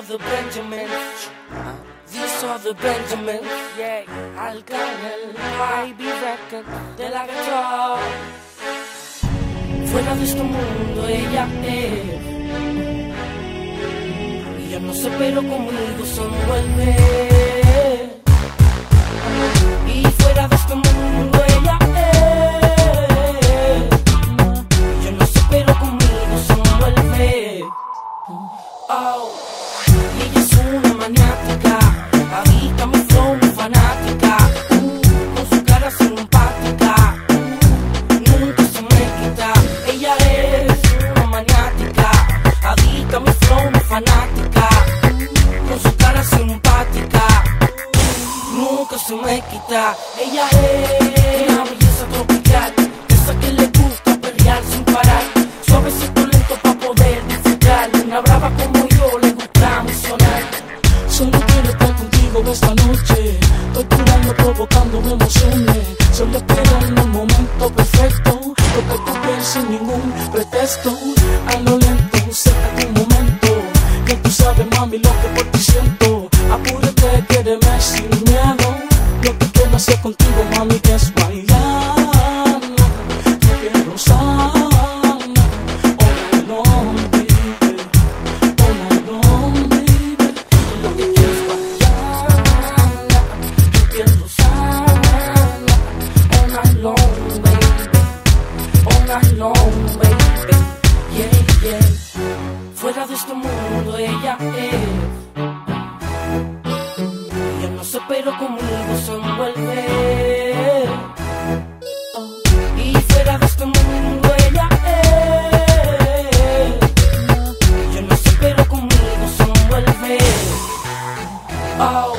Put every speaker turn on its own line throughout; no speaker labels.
are the Benjamins. These are the Benjamins. Yeah, Arcángel, Baby Record de la guitarra. Fuera de este mundo ella es. Yo no sé, pero conmigo se envuelve. Y fuera de este mundo ella es. Yo no sé, pero conmigo se envuelve. Oh. Ella es una maniática, adicta a mi flow, muy fanática. Uh, con su cara simpática, uh, nunca se me quita. Ella es una maniática, adicta a mi flow, muy fanática. Uh, con su cara simpática, nunca se me quita. Ella es una belleza tropical, esa que le
noche. Torturando, provocando emociones. Solo esperando el momento perfecto. Tocar tu piel sin ningún pretexto. A lo lento, cerca tu momento. Que tú sabes mami lo que por ti siento. Apúrate, quédeme
Fuera de este mundo ella es. Yo no sé, pero conmigo se envuelve. Y fuera de este mundo ella es. Yo no sé, pero conmigo se envuelve. Oh,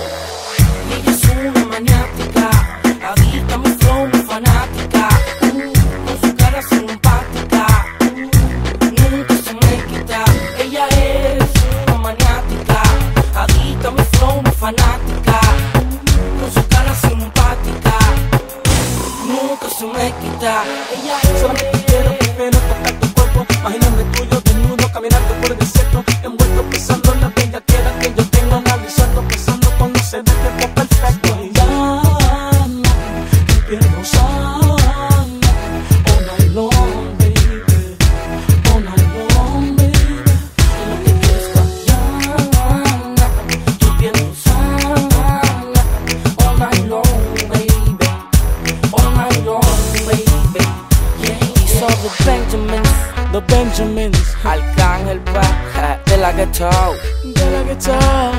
se me quita. Ella
Solamente quiero, quiero tocar tu cuerpo Imaginando tuyo
Benjamins Arcángel Baja de la Ghetto,
De la guitarra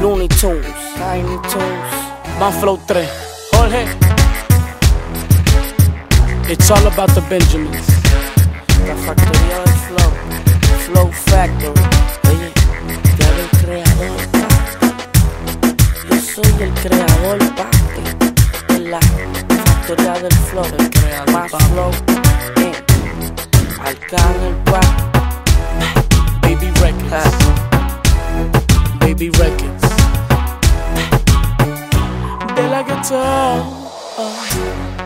Looney Tunes, Tiny Tunes.
Van Flow 3 Jorge It's all about the Benjamins
La factoría del flow, Flow Factory. Oye, ya el creador, papi. Yo soy el creador, papi. De la factoría del flow, el creador más flow. I got.
Baby records. Baby records. De la guitar. Oh.